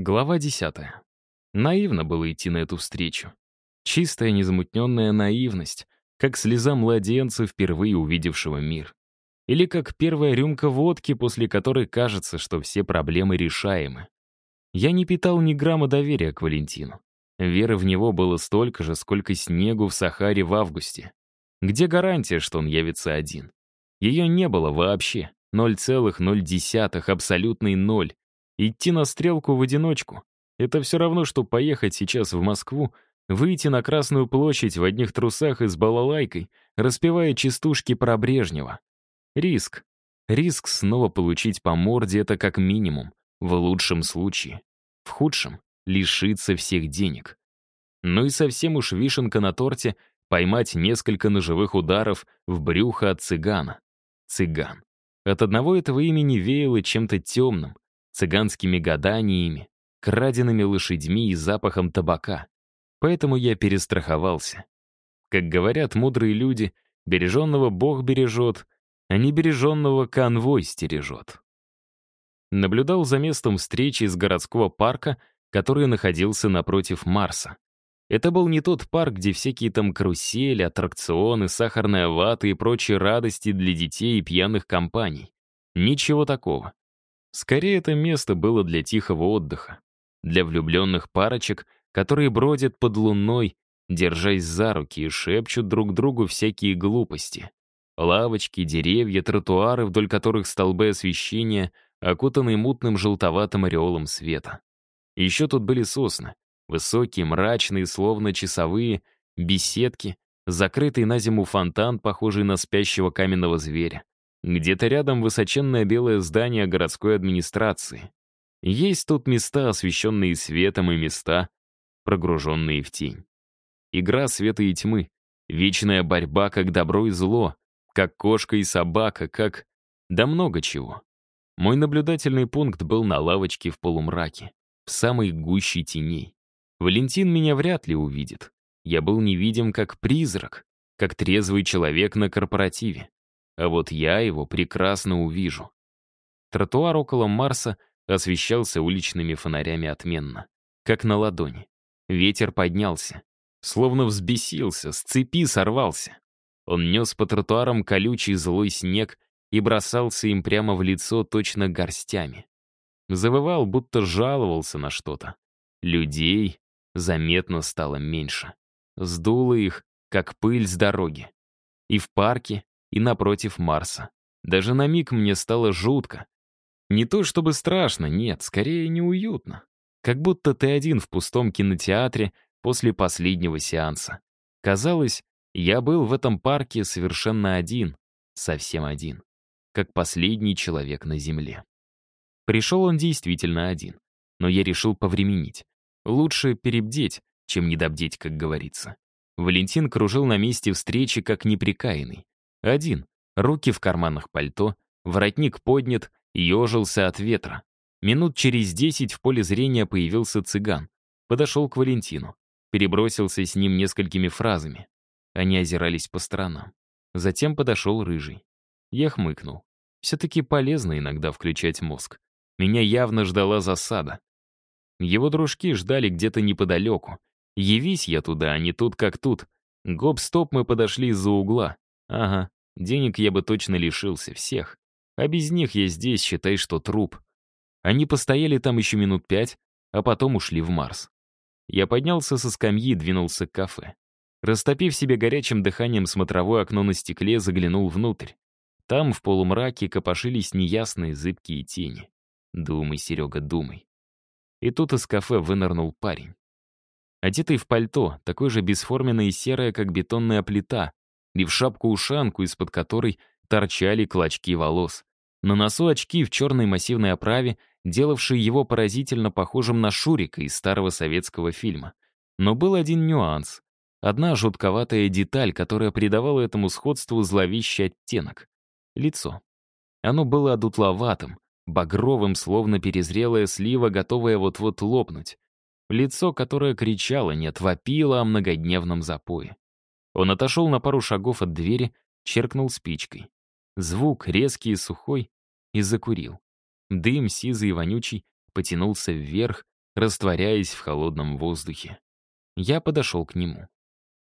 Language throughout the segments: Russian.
Глава 10. Наивно было идти на эту встречу. Чистая, незамутненная наивность, как слеза младенца, впервые увидевшего мир. Или как первая рюмка водки, после которой кажется, что все проблемы решаемы. Я не питал ни грамма доверия к Валентину. Веры в него было столько же, сколько снегу в Сахаре в августе. Где гарантия, что он явится один? Ее не было вообще. 0,0, абсолютный ноль. Идти на стрелку в одиночку — это все равно, что поехать сейчас в Москву, выйти на Красную площадь в одних трусах и с балалайкой, распевая частушки про Брежнева. Риск. Риск снова получить по морде — это как минимум, в лучшем случае. В худшем — лишиться всех денег. Ну и совсем уж вишенка на торте — поймать несколько ножевых ударов в брюхо от цыгана. Цыган. От одного этого имени веяло чем-то темным, цыганскими гаданиями, краденными лошадьми и запахом табака. Поэтому я перестраховался. Как говорят мудрые люди, береженного Бог бережет, а небереженного конвой стережет. Наблюдал за местом встречи из городского парка, который находился напротив Марса. Это был не тот парк, где всякие там карусели, аттракционы, сахарная вата и прочие радости для детей и пьяных компаний. Ничего такого. Скорее, это место было для тихого отдыха, для влюбленных парочек, которые бродят под луной, держась за руки и шепчут друг другу всякие глупости. Лавочки, деревья, тротуары, вдоль которых столбы освещения, окутанные мутным желтоватым ореолом света. Еще тут были сосны, высокие, мрачные, словно часовые, беседки, закрытый на зиму фонтан, похожий на спящего каменного зверя. Где-то рядом высоченное белое здание городской администрации. Есть тут места, освещенные светом, и места, прогруженные в тень. Игра света и тьмы, вечная борьба, как добро и зло, как кошка и собака, как... Да много чего. Мой наблюдательный пункт был на лавочке в полумраке, в самой гуще теней. Валентин меня вряд ли увидит. Я был невидим как призрак, как трезвый человек на корпоративе. А вот я его прекрасно увижу. Тротуар около Марса освещался уличными фонарями отменно, как на ладони. Ветер поднялся, словно взбесился, с цепи сорвался. Он нес по тротуарам колючий злой снег и бросался им прямо в лицо точно горстями. Завывал, будто жаловался на что-то. Людей заметно стало меньше. Сдуло их, как пыль с дороги. И в парке, и напротив Марса. Даже на миг мне стало жутко. Не то чтобы страшно, нет, скорее неуютно. Как будто ты один в пустом кинотеатре после последнего сеанса. Казалось, я был в этом парке совершенно один, совсем один, как последний человек на Земле. Пришел он действительно один, но я решил повременить. Лучше перебдеть, чем недобдеть, как говорится. Валентин кружил на месте встречи, как неприкаянный. Один, руки в карманах пальто, воротник поднят, ежился от ветра. Минут через десять в поле зрения появился цыган. Подошел к Валентину. Перебросился с ним несколькими фразами. Они озирались по сторонам. Затем подошел рыжий. Я хмыкнул. Все-таки полезно иногда включать мозг. Меня явно ждала засада. Его дружки ждали где-то неподалеку. Явись я туда, а не тут как тут. Гоп-стоп мы подошли из-за угла. Ага, денег я бы точно лишился, всех. А без них я здесь, считай, что труп. Они постояли там еще минут пять, а потом ушли в Марс. Я поднялся со скамьи и двинулся к кафе. Растопив себе горячим дыханием смотровое окно на стекле, заглянул внутрь. Там в полумраке копошились неясные зыбкие тени. Думай, Серега, думай. И тут из кафе вынырнул парень. Одетый в пальто, такое же бесформенное и серое, как бетонная плита, и в шапку-ушанку, из-под которой торчали клочки волос. На носу очки в черной массивной оправе, делавшие его поразительно похожим на Шурика из старого советского фильма. Но был один нюанс. Одна жутковатая деталь, которая придавала этому сходству зловещий оттенок. Лицо. Оно было одутловатым, багровым, словно перезрелая слива, готовая вот-вот лопнуть. Лицо, которое кричало, нет, вопило о многодневном запое. Он отошел на пару шагов от двери, черкнул спичкой. Звук резкий и сухой, и закурил. Дым, сизый и вонючий, потянулся вверх, растворяясь в холодном воздухе. Я подошел к нему.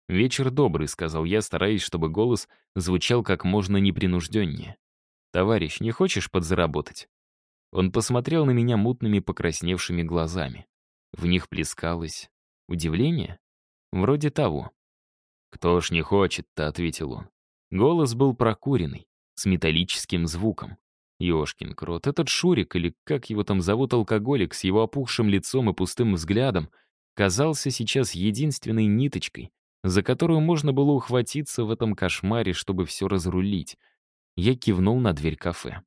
«Вечер добрый», — сказал я, стараясь, чтобы голос звучал как можно непринужденнее. «Товарищ, не хочешь подзаработать?» Он посмотрел на меня мутными покрасневшими глазами. В них плескалось удивление? Вроде того. «Кто ж не хочет-то», — ответил он. Голос был прокуренный, с металлическим звуком. Ёшкин крот, этот Шурик, или как его там зовут алкоголик, с его опухшим лицом и пустым взглядом, казался сейчас единственной ниточкой, за которую можно было ухватиться в этом кошмаре, чтобы все разрулить. Я кивнул на дверь кафе.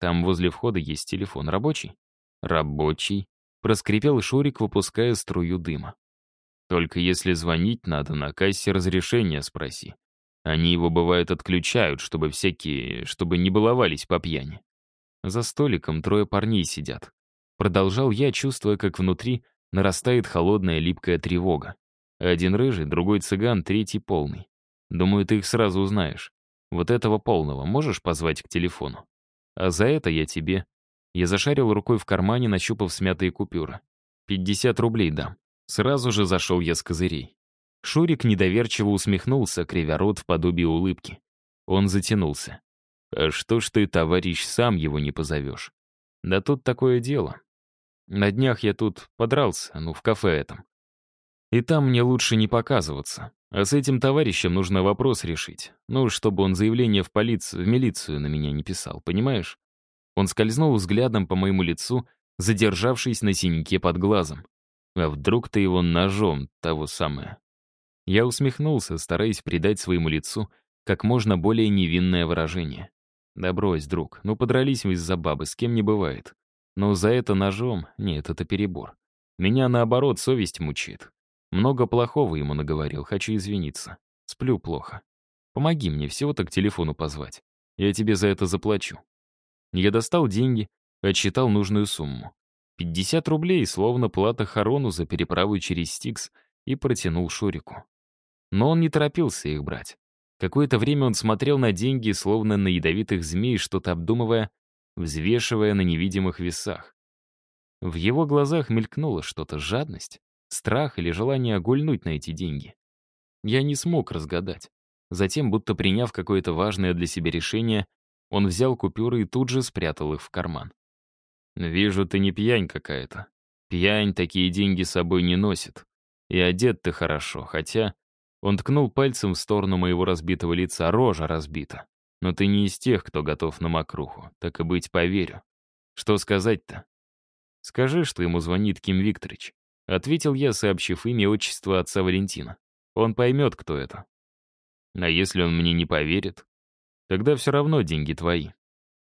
Там возле входа есть телефон. Рабочий? Рабочий. Проскрипел Шурик, выпуская струю дыма. Только если звонить надо, на кассе разрешения спроси. Они его, бывает, отключают, чтобы всякие... чтобы не баловались по пьяни. За столиком трое парней сидят. Продолжал я, чувствуя, как внутри нарастает холодная липкая тревога. Один рыжий, другой цыган, третий полный. Думаю, ты их сразу узнаешь. Вот этого полного можешь позвать к телефону? А за это я тебе... Я зашарил рукой в кармане, нащупав смятые купюры. 50 рублей дам. Сразу же зашел я с козырей. Шурик недоверчиво усмехнулся, кривя рот в подобии улыбки. Он затянулся. «А что ж ты, товарищ, сам его не позовешь?» «Да тут такое дело. На днях я тут подрался, ну, в кафе этом. И там мне лучше не показываться. А с этим товарищем нужно вопрос решить. Ну, чтобы он заявление в полицию, в милицию на меня не писал, понимаешь? Он скользнул взглядом по моему лицу, задержавшись на синяке под глазом. А вдруг ты его ножом, того самое? Я усмехнулся, стараясь придать своему лицу как можно более невинное выражение. Да брось, друг, ну подрались мы из-за бабы, с кем не бывает. Но за это ножом, нет, это перебор. Меня, наоборот, совесть мучает. Много плохого ему наговорил, хочу извиниться. Сплю плохо. Помоги мне всего-то к телефону позвать. Я тебе за это заплачу. Я достал деньги, отсчитал нужную сумму. 50 рублей, словно плата Харону за переправу через Стикс, и протянул Шурику. Но он не торопился их брать. Какое-то время он смотрел на деньги, словно на ядовитых змей, что-то обдумывая, взвешивая на невидимых весах. В его глазах мелькнуло что-то, жадность. Страх или желание огульнуть на эти деньги. Я не смог разгадать. Затем, будто приняв какое-то важное для себя решение, он взял купюры и тут же спрятал их в карман. «Вижу, ты не пьянь какая-то. Пьянь такие деньги с собой не носит. И одет ты хорошо, хотя...» Он ткнул пальцем в сторону моего разбитого лица, рожа разбита. «Но ты не из тех, кто готов на мокруху. Так и быть, поверю. Что сказать-то?» «Скажи, что ему звонит Ким Викторович. Ответил я, сообщив имя и отчество отца Валентина. Он поймет, кто это. А если он мне не поверит? Тогда все равно деньги твои.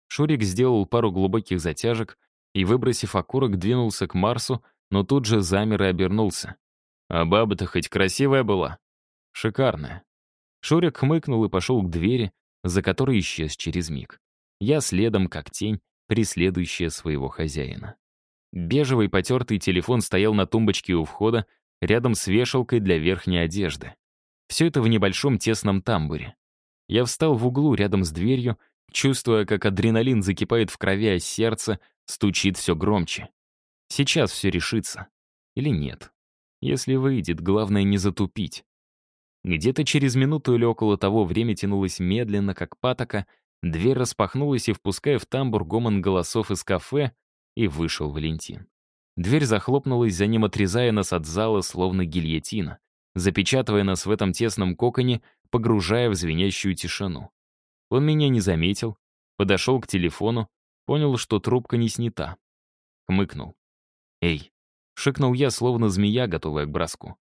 Шурик сделал пару глубоких затяжек и, выбросив окурок, двинулся к Марсу, но тут же замер и обернулся. А баба-то хоть красивая была? Шикарная. Шурик хмыкнул и пошел к двери, за которой исчез через миг. Я следом, как тень, преследующая своего хозяина. Бежевый потертый телефон стоял на тумбочке у входа, рядом с вешалкой для верхней одежды. Все это в небольшом тесном тамбуре. Я встал в углу рядом с дверью, чувствуя, как адреналин закипает в крови, а сердце стучит все громче. Сейчас все решится. Или нет? Если выйдет, главное не затупить. Где-то через минуту или около того время тянулось медленно, как патока, дверь распахнулась и, впуская в тамбур гомон голосов из кафе, и вышел Валентин. Дверь захлопнулась, за ним отрезая нас от зала, словно гильотина, запечатывая нас в этом тесном коконе, погружая в звенящую тишину. Он меня не заметил, подошел к телефону, понял, что трубка не снята. Хмыкнул. «Эй!» — шикнул я, словно змея, готовая к броску.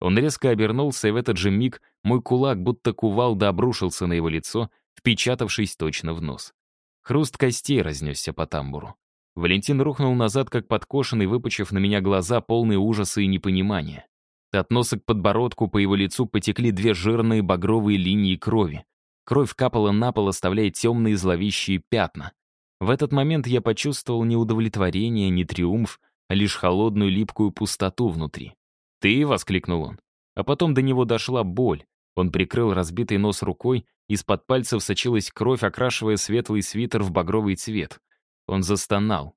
Он резко обернулся, и в этот же миг мой кулак, будто кувалда, обрушился на его лицо, впечатавшись точно в нос. Хруст костей разнесся по тамбуру. Валентин рухнул назад, как подкошенный, выпучив на меня глаза, полные ужаса и непонимания. От носа к подбородку по его лицу потекли две жирные багровые линии крови. Кровь капала на пол, оставляя темные зловещие пятна. В этот момент я почувствовал не удовлетворение, не триумф, а лишь холодную липкую пустоту внутри. «Ты?» — воскликнул он. А потом до него дошла боль. Он прикрыл разбитый нос рукой, из-под пальцев сочилась кровь, окрашивая светлый свитер в багровый цвет. Он застонал.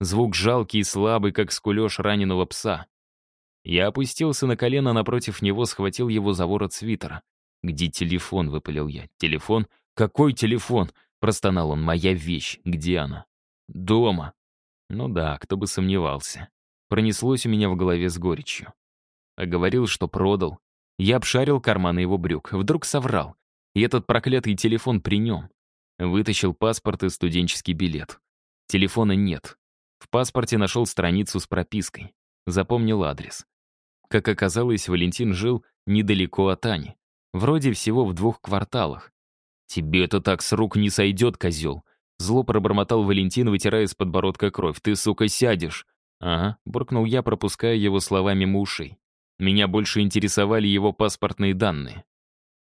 Звук жалкий и слабый, как скулеж раненого пса. Я опустился на колено напротив него, схватил его за ворот свитера. «Где телефон?» — выпалил я. «Телефон? Какой телефон?» — простонал он. «Моя вещь. Где она?» «Дома». Ну да, кто бы сомневался. Пронеслось у меня в голове с горечью. А говорил, что продал. Я обшарил карманы его брюк. Вдруг соврал. И этот проклятый телефон при нем. Вытащил паспорт и студенческий билет. Телефона нет. В паспорте нашел страницу с пропиской. Запомнил адрес. Как оказалось, Валентин жил недалеко от Ани. Вроде всего в двух кварталах. «Тебе это так с рук не сойдет, козел!» Зло пробормотал Валентин, вытирая с подбородка кровь. «Ты, сука, сядешь!» «Ага», — буркнул я, пропуская его слова мимо ушей. Меня больше интересовали его паспортные данные.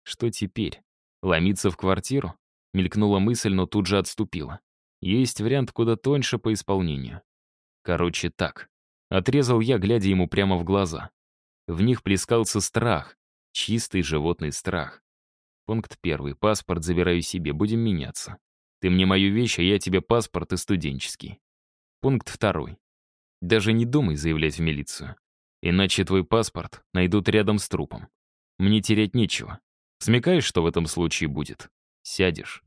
Что теперь? Ломиться в квартиру? Мелькнула мысль, но тут же отступила. Есть вариант куда тоньше по исполнению. Короче, так. Отрезал я, глядя ему прямо в глаза. В них плескался страх, чистый животный страх. Пункт первый. Паспорт забираю себе, будем меняться. Ты мне мою вещь, а я тебе паспорт и студенческий. Пункт второй. Даже не думай заявлять в милицию. Иначе твой паспорт найдут рядом с трупом. Мне терять нечего. Смекаешь, что в этом случае будет? Сядешь.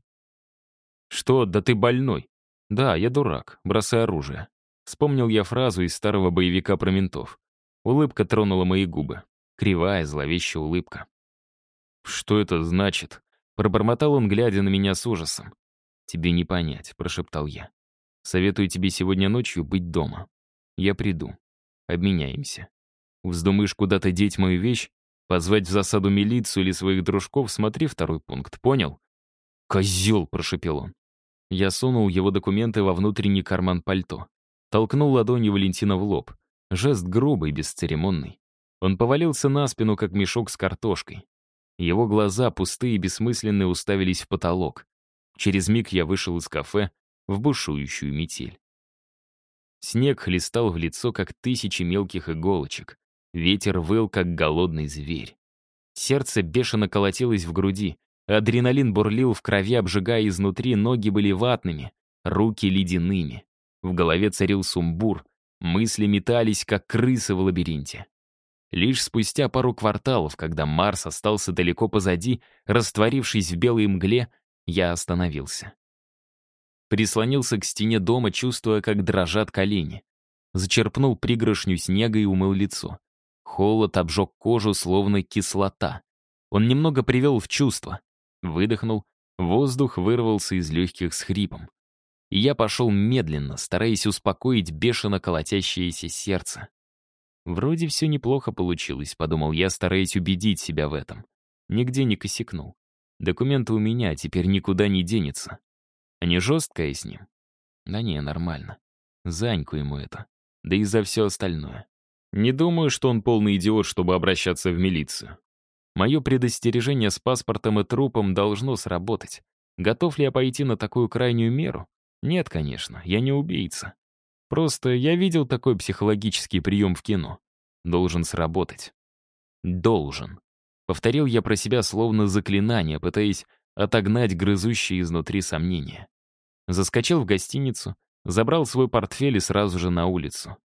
Что, да ты больной? Да, я дурак, бросай оружие. Вспомнил я фразу из старого боевика про ментов. Улыбка тронула мои губы. Кривая, зловещая улыбка. «Что это значит?» Пробормотал он, глядя на меня с ужасом. «Тебе не понять», — прошептал я. «Советую тебе сегодня ночью быть дома. Я приду. Обменяемся. Вздумаешь куда-то деть мою вещь? Позвать в засаду милицию или своих дружков, смотри второй пункт, понял?» «Козел!» — прошепел он. Я сунул его документы во внутренний карман пальто. Толкнул ладонью Валентина в лоб. Жест грубый, бесцеремонный. Он повалился на спину, как мешок с картошкой. Его глаза, пустые и бессмысленные, уставились в потолок. Через миг я вышел из кафе в бушующую метель. Снег хлестал в лицо, как тысячи мелких иголочек. Ветер выл, как голодный зверь. Сердце бешено колотилось в груди. Адреналин бурлил в крови, обжигая изнутри, ноги были ватными, руки ледяными. В голове царил сумбур, мысли метались, как крысы в лабиринте. Лишь спустя пару кварталов, когда Марс остался далеко позади, растворившись в белой мгле, я остановился. Прислонился к стене дома, чувствуя, как дрожат колени. Зачерпнул пригоршню снега и умыл лицо. Холод обжег кожу, словно кислота. Он немного привел в чувство. Выдохнул, воздух вырвался из легких с хрипом. И я пошел медленно, стараясь успокоить бешено колотящееся сердце. «Вроде все неплохо получилось», — подумал я, стараясь убедить себя в этом. Нигде не косякнул. Документы у меня, теперь никуда не денется. А не жесткая с ним? Да не, нормально. Заньку ему это. Да и за все остальное. Не думаю, что он полный идиот, чтобы обращаться в милицию. Мое предостережение с паспортом и трупом должно сработать. Готов ли я пойти на такую крайнюю меру? Нет, конечно, я не убийца. Просто я видел такой психологический прием в кино. Должен сработать. Должен. Повторил я про себя словно заклинание, пытаясь отогнать грызущие изнутри сомнения. Заскочил в гостиницу, забрал свой портфель и сразу же на улицу.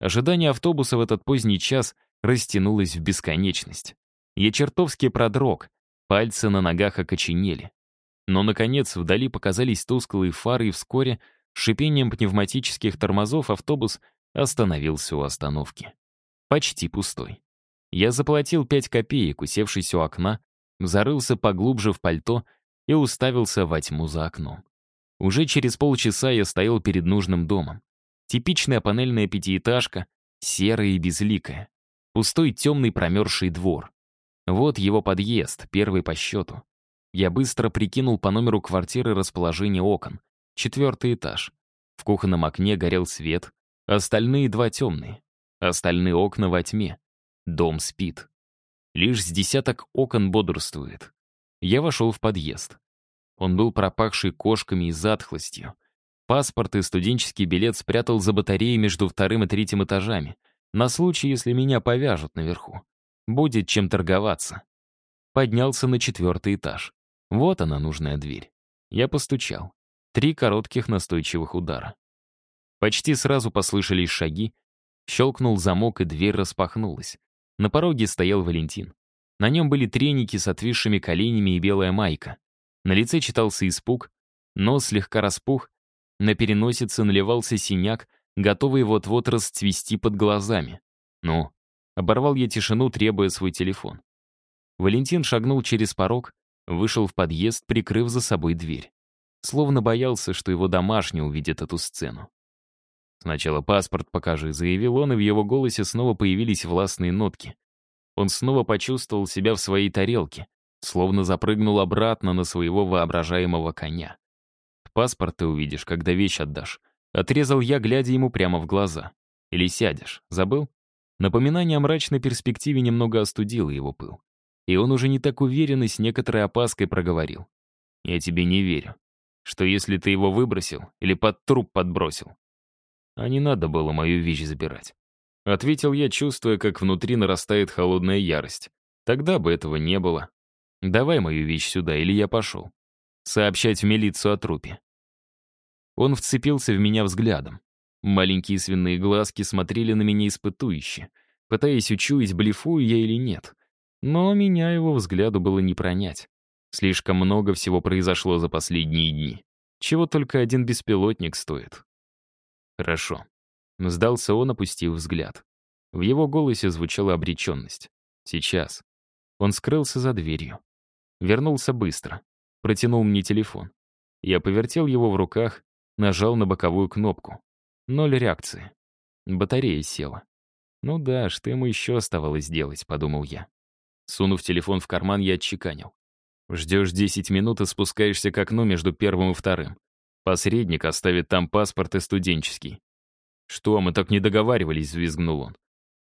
Ожидание автобуса в этот поздний час растянулось в бесконечность. Я чертовски продрог, пальцы на ногах окоченели. Но, наконец, вдали показались тусклые фары, и вскоре шипением пневматических тормозов автобус остановился у остановки. Почти пустой. Я заплатил пять копеек, усевшись у окна, зарылся поглубже в пальто и уставился во тьму за окном. Уже через полчаса я стоял перед нужным домом. Типичная панельная пятиэтажка, серая и безликая. Пустой темный промерзший двор. Вот его подъезд, первый по счету. Я быстро прикинул по номеру квартиры расположение окон. Четвертый этаж. В кухонном окне горел свет, остальные два темные. Остальные окна во тьме. Дом спит. Лишь с десяток окон бодрствует. Я вошел в подъезд. Он был пропахший кошками и затхлостью. Паспорт и студенческий билет спрятал за батареей между вторым и третьим этажами, на случай, если меня повяжут наверху. Будет чем торговаться. Поднялся на четвертый этаж. Вот она, нужная дверь. Я постучал. Три коротких настойчивых удара. Почти сразу послышались шаги, щелкнул замок, и дверь распахнулась. На пороге стоял Валентин. На нем были треники с отвисшими коленями и белая майка. На лице читался испуг, нос слегка распух, на переносице наливался синяк, готовый вот-вот расцвести под глазами. «Ну?» Оборвал я тишину, требуя свой телефон. Валентин шагнул через порог, вышел в подъезд, прикрыв за собой дверь. Словно боялся, что его домашний увидит эту сцену. «Сначала паспорт покажи», — заявил он, и в его голосе снова появились властные нотки. Он снова почувствовал себя в своей тарелке, словно запрыгнул обратно на своего воображаемого коня. «Паспорт ты увидишь, когда вещь отдашь», — отрезал я, глядя ему прямо в глаза. «Или сядешь, забыл?» Напоминание о мрачной перспективе немного остудило его пыл. И он уже не так уверенно с некоторой опаской проговорил. «Я тебе не верю. Что если ты его выбросил или под труп подбросил, а не надо было мою вещь забирать. Ответил я, чувствуя, как внутри нарастает холодная ярость. Тогда бы этого не было. Давай мою вещь сюда, или я пошел. Сообщать в милицию о трупе. Он вцепился в меня взглядом. Маленькие свиные глазки смотрели на меня испытующе, пытаясь учуять, блефую я или нет. Но меня его взгляду было не пронять. Слишком много всего произошло за последние дни. Чего только один беспилотник стоит. «Хорошо». Сдался он, опустив взгляд. В его голосе звучала обреченность. «Сейчас». Он скрылся за дверью. Вернулся быстро. Протянул мне телефон. Я повертел его в руках, нажал на боковую кнопку. Ноль реакции. Батарея села. «Ну да, что ему еще оставалось делать?» — подумал я. Сунув телефон в карман, я отчеканил. «Ждешь 10 минут и спускаешься к окну между первым и вторым. Посредник оставит там паспорт и студенческий. «Что, мы так не договаривались?» — взвизгнул он.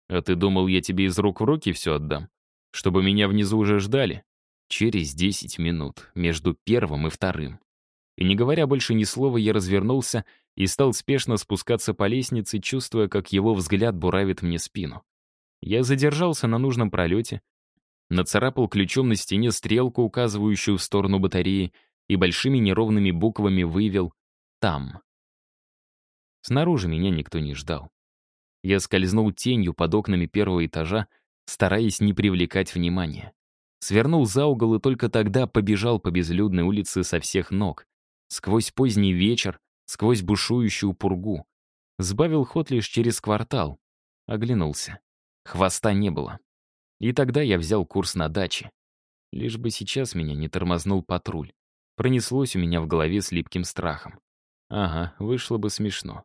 «А ты думал, я тебе из рук в руки все отдам? Чтобы меня внизу уже ждали?» Через десять минут, между первым и вторым. И не говоря больше ни слова, я развернулся и стал спешно спускаться по лестнице, чувствуя, как его взгляд буравит мне спину. Я задержался на нужном пролете, нацарапал ключом на стене стрелку, указывающую в сторону батареи, и большими неровными буквами вывел «Там». Снаружи меня никто не ждал. Я скользнул тенью под окнами первого этажа, стараясь не привлекать внимания. Свернул за угол и только тогда побежал по безлюдной улице со всех ног. Сквозь поздний вечер, сквозь бушующую пургу. Сбавил ход лишь через квартал. Оглянулся. Хвоста не было. И тогда я взял курс на даче. Лишь бы сейчас меня не тормознул патруль. Пронеслось у меня в голове с липким страхом. Ага, вышло бы смешно.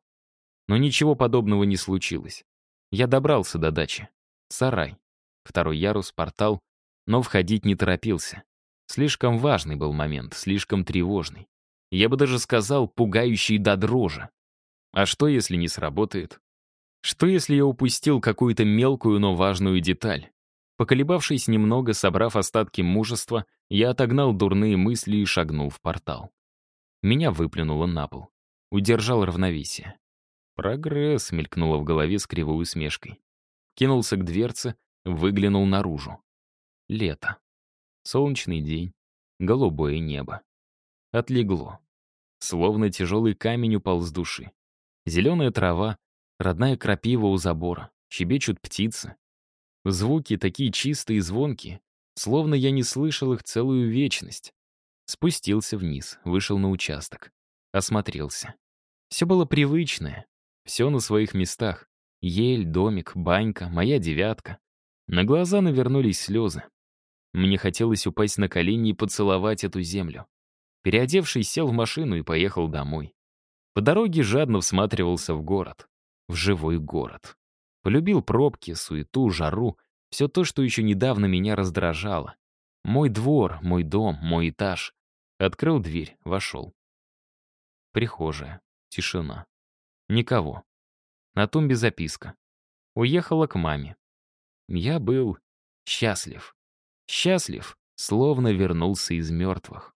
Но ничего подобного не случилось. Я добрался до дачи. Сарай. Второй ярус, портал. Но входить не торопился. Слишком важный был момент, слишком тревожный. Я бы даже сказал, пугающий до дрожи. А что, если не сработает? Что, если я упустил какую-то мелкую, но важную деталь? Поколебавшись немного, собрав остатки мужества, я отогнал дурные мысли и шагнул в портал. Меня выплюнуло на пол. Удержал равновесие. «Прогресс», — мелькнуло в голове с кривой усмешкой. Кинулся к дверце, выглянул наружу. Лето. Солнечный день. Голубое небо. Отлегло. Словно тяжелый камень упал с души. Зеленая трава, родная крапива у забора, щебечут птицы. Звуки такие чистые и звонкие, словно я не слышал их целую вечность. Спустился вниз, вышел на участок. Осмотрелся. Все было привычное, все на своих местах. Ель, домик, банька, моя девятка. На глаза навернулись слезы. Мне хотелось упасть на колени и поцеловать эту землю. Переодевшись, сел в машину и поехал домой. По дороге жадно всматривался в город. В живой город. Полюбил пробки, суету, жару, все то, что еще недавно меня раздражало. Мой двор, мой дом, мой этаж. Открыл дверь, вошел. Прихожая. Тишина. Никого. На тумбе записка. Уехала к маме. Я был счастлив. Счастлив, словно вернулся из мертвых.